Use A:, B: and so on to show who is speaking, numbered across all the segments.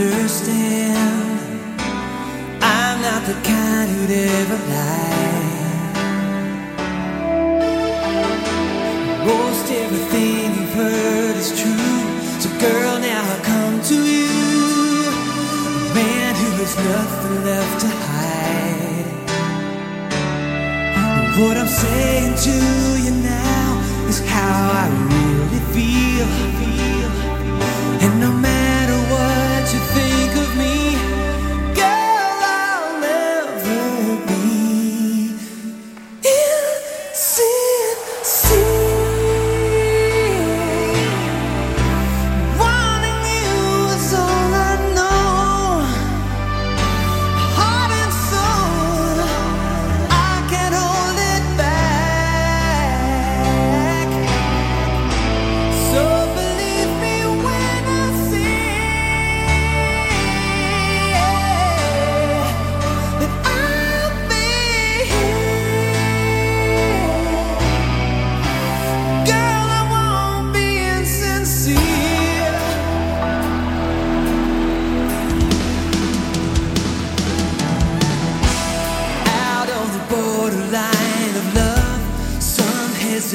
A: understand. I'm not the kind who'd ever lie. Most everything you've heard is true. So, girl, now I come to you. A man who has nothing left to hide. What I'm saying to you now is how I really feel.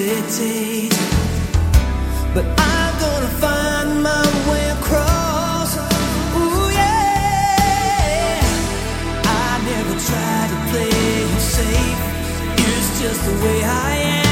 A: Hesitate. But I'm gonna find my way across. Ooh, yeah. I never try to play it safe. It's just the way I am.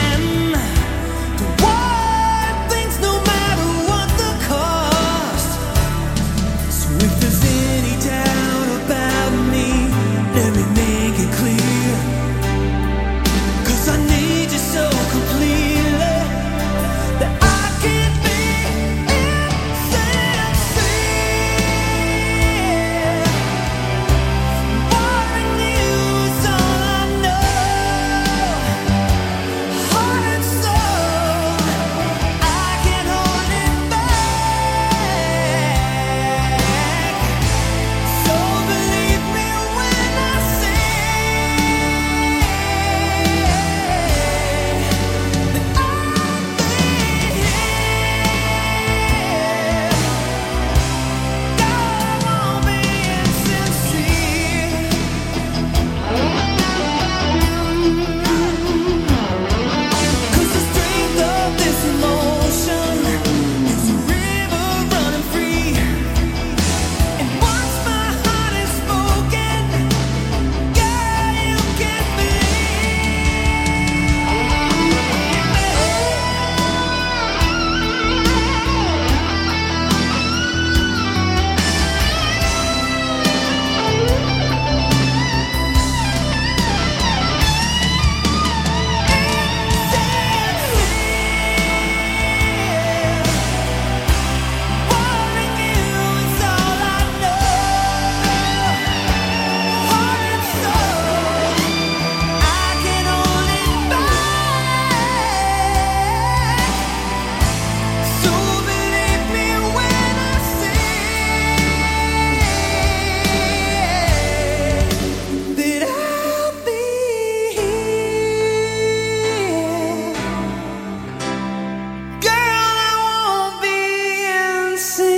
A: Insincere.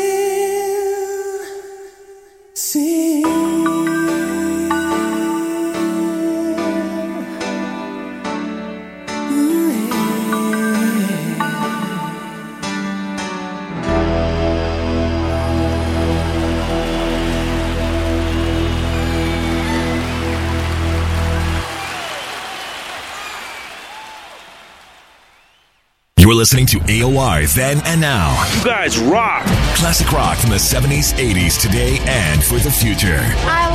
B: You're listening to AOR Then and Now.
C: You guys rock.
B: Classic rock from the 70s, 80s, today, and for the future.
D: I